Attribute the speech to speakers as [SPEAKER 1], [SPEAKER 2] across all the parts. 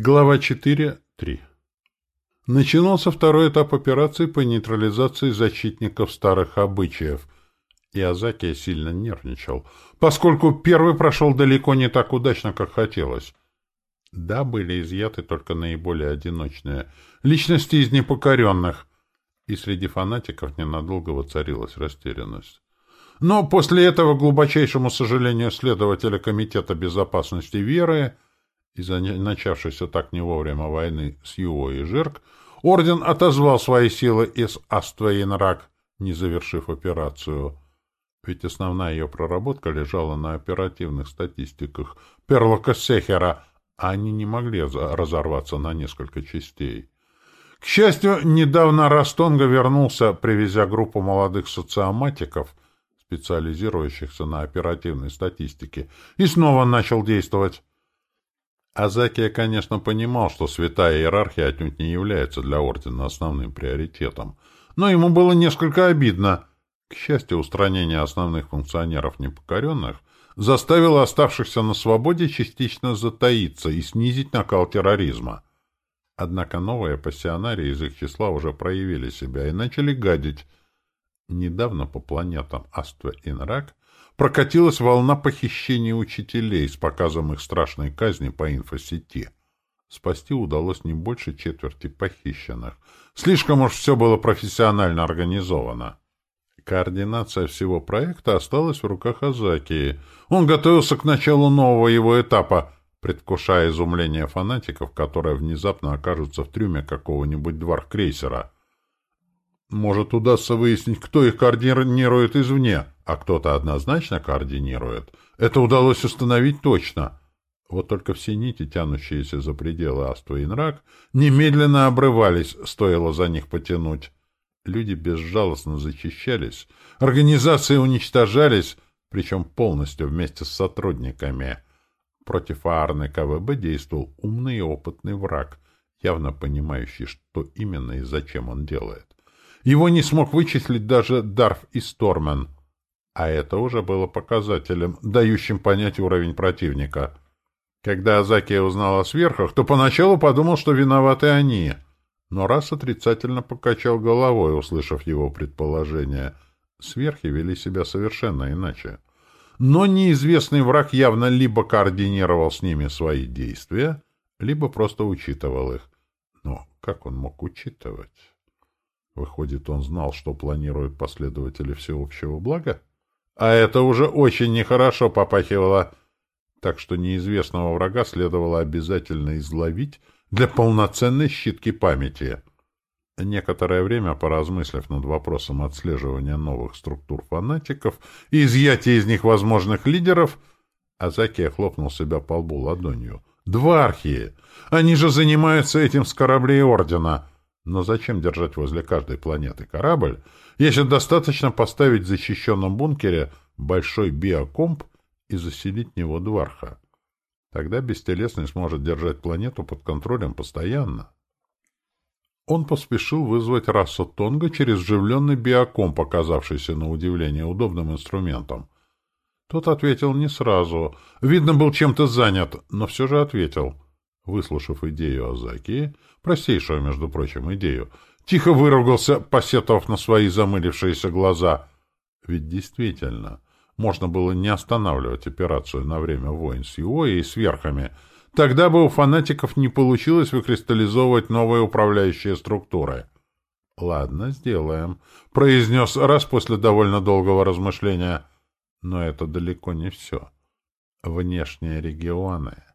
[SPEAKER 1] Глава 4.3 Начинался второй этап операции по нейтрализации защитников старых обычаев, и Азакия сильно нервничал, поскольку первый прошел далеко не так удачно, как хотелось. Да, были изъяты только наиболее одиночные личности из непокоренных, и среди фанатиков ненадолго воцарилась растерянность. Но после этого, глубочайшему сожалению следователя Комитета безопасности Веры, из-за начавшейся так не вовремя войны с Юо и Жирк, орден отозвал свои силы из Аствейнрак, не завершив операцию. Ведь основная ее проработка лежала на оперативных статистиках Перлока Сехера, а они не могли разорваться на несколько частей. К счастью, недавно Растонга вернулся, привезя группу молодых социоматиков, специализирующихся на оперативной статистике, и снова начал действовать. Азакия, конечно, понимал, что святая иерархия отнюдь не является для ордена основным приоритетом, но ему было несколько обидно. К счастью, устранение основных функционеров непокоренных заставило оставшихся на свободе частично затаиться и снизить накал терроризма. Однако новые пассионарии из их числа уже проявили себя и начали гадить. Недавно по планетам Аства и Нрак прокатилась волна похищений учителей с показом их страшной казни по инфосети. Спасти удалось не больше четверти похищенных. Слишком уж все было профессионально организовано. Координация всего проекта осталась в руках Азакии. Он готовился к началу нового его этапа, предвкушая изумление фанатиков, которые внезапно окажутся в трюме какого-нибудь дворх-крейсера — может, удастся выяснить, кто их координирует извне, а кто-то однозначно координирует. Это удалось установить точно. Вот только все нити, тянущиеся за пределы Аства и Нрак, немедленно обрывались, стоило за них потянуть. Люди безжалостно зачищались, организации уничтожались, причем полностью вместе с сотрудниками. Против Аарны КВБ действовал умный и опытный враг, явно понимающий, что именно и зачем он делает. Его не смог вычислить даже Дарф и Стормен. А это уже было показателем, дающим понять уровень противника. Когда Азакия узнал о сверхах, то поначалу подумал, что виноваты они. Но раз отрицательно покачал головой, услышав его предположение. Сверхи вели себя совершенно иначе. Но неизвестный враг явно либо координировал с ними свои действия, либо просто учитывал их. Но как он мог учитывать? Выходит, он знал, что планируют последователи всеобщего блага? А это уже очень нехорошо попахивало. Так что неизвестного врага следовало обязательно изловить для полноценной щитки памяти. Некоторое время, поразмыслив над вопросом отслеживания новых структур фанатиков и изъятия из них возможных лидеров, Азакия хлопнул себя по лбу ладонью. «Два архии! Они же занимаются этим с кораблей Ордена!» Но зачем держать возле каждой планеты корабль, если достаточно поставить в защищенном бункере большой биокомп и заселить в него Дварха? Тогда бестелесный сможет держать планету под контролем постоянно. Он поспешил вызвать расу Тонга через вживленный биокомп, оказавшийся на удивление удобным инструментом. Тот ответил не сразу. Видно, был чем-то занят, но все же ответил — Выслушав идею Азаки, простейшую, между прочим, идею, тихо выругался, посетовав на свои замылившиеся глаза. Ведь действительно, можно было не останавливать операцию на время войн с Юой и с верхами. Тогда бы у фанатиков не получилось выкристаллизовывать новые управляющие структуры. «Ладно, сделаем», — произнес раз после довольно долгого размышления. Но это далеко не все. Внешние регионы.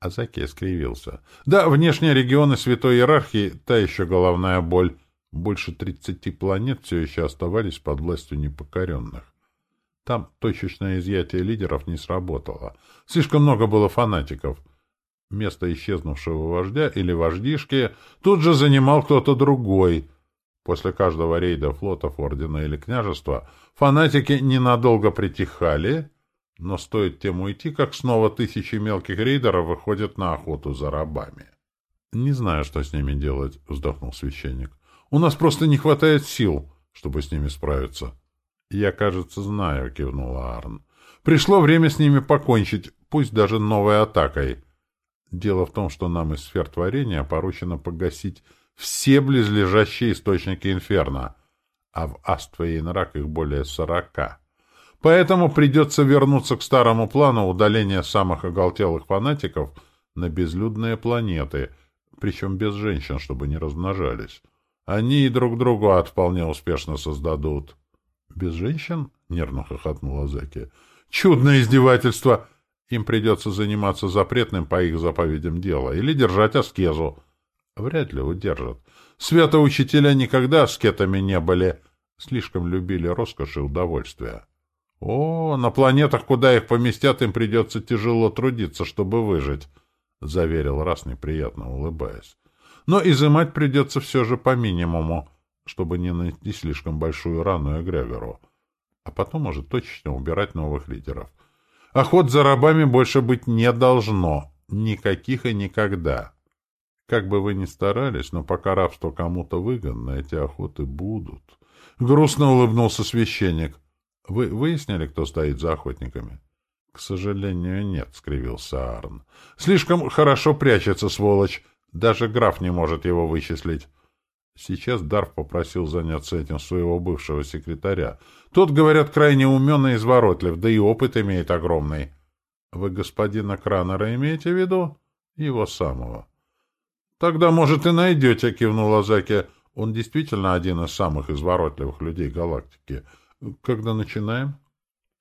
[SPEAKER 1] Азаки скривился. Да, внешние регионы Святой Иерархии — та еще головная боль. Больше тридцати планет все еще оставались под властью непокоренных. Там точечное изъятие лидеров не сработало. Слишком много было фанатиков. Место исчезнувшего вождя или вождишки тут же занимал кто-то другой. После каждого рейда флотов, ордена или княжества фанатики ненадолго притихали — но стоит тем уйти, как снова тысячи мелких рейдеров выходят на охоту за рабами. — Не знаю, что с ними делать, — вздохнул священник. — У нас просто не хватает сил, чтобы с ними справиться. — Я, кажется, знаю, — кивнула Арн. — Пришло время с ними покончить, пусть даже новой атакой. Дело в том, что нам из сфер творения поручено погасить все близлежащие источники инферно, а в Аствейнрак их более сорока. Поэтому придется вернуться к старому плану удаления самых оголтелых фанатиков на безлюдные планеты, причем без женщин, чтобы не размножались. Они и друг другу ад вполне успешно создадут. — Без женщин? — нервно хохотнула Зеки. — Чудное издевательство! Им придется заниматься запретным по их заповедям дела или держать аскезу. Вряд ли удержат. Святоучителя никогда аскетами не были. Слишком любили роскошь и удовольствие. О, на планетах, куда их поместят, им придется тяжело трудиться, чтобы выжить, — заверил раз неприятно улыбаясь. Но изымать придется все же по минимуму, чтобы не нанести слишком большую рану Эгрегору. А потом уже точечно убирать новых лидеров. Охот за рабами больше быть не должно. Никаких и никогда. Как бы вы ни старались, но пока рабство кому-то выгодно, эти охоты будут. Грустно улыбнулся священник. Вы выяснили, кто стоит за охотниками? — К сожалению, нет, — скривился Арн. — Слишком хорошо прячется, сволочь. Даже граф не может его вычислить. Сейчас Дарф попросил заняться этим своего бывшего секретаря. Тот, говорят, крайне умен и изворотлив, да и опыт имеет огромный. Вы господина Кранера имеете в виду? Его самого. Тогда, может, и найдете, кивнула Заки. Он действительно один из самых изворотливых людей галактики. Когда начинаем?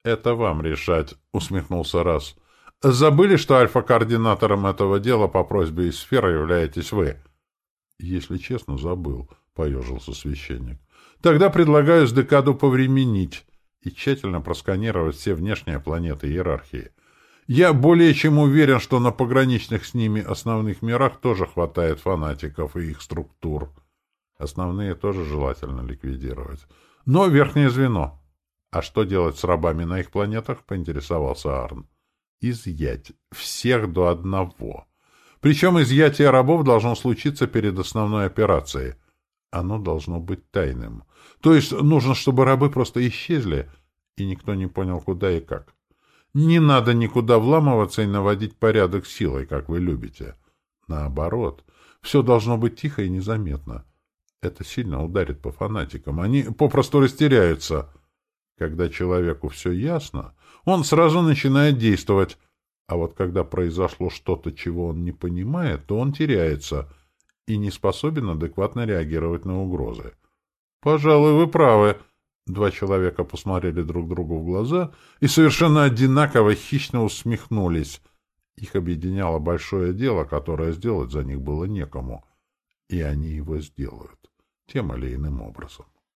[SPEAKER 1] Это вам решать, усмехнулся Раз. Забыли, что альфа-координатором этого дела по просьбе из сферы являетесь вы? —— Если честно, забыл, — поежился священник. — Тогда предлагаю с декаду повременить и тщательно просканировать все внешние планеты иерархии. Я более чем уверен, что на пограничных с ними основных мирах тоже хватает фанатиков и их структур. Основные тоже желательно ликвидировать. Но верхнее звено. А что делать с рабами на их планетах, поинтересовался Арн. Изъять. Всех до одного. Причем изъятие рабов должно случиться перед основной операцией. Оно должно быть тайным. То есть нужно, чтобы рабы просто исчезли, и никто не понял, куда и как. Не надо никуда вламываться и наводить порядок силой, как вы любите. Наоборот, все должно быть тихо и незаметно. Это сильно ударит по фанатикам. Они попросту растеряются. Когда человеку все ясно, он сразу начинает действовать, а вот когда произошло что-то, чего он не понимает, то он теряется и не способен адекватно реагировать на угрозы. «Пожалуй, вы правы». Два человека посмотрели друг другу в глаза и совершенно одинаково хищно усмехнулись. Их объединяло большое дело, которое сделать за них было некому. И они его сделают, тем или иным образом.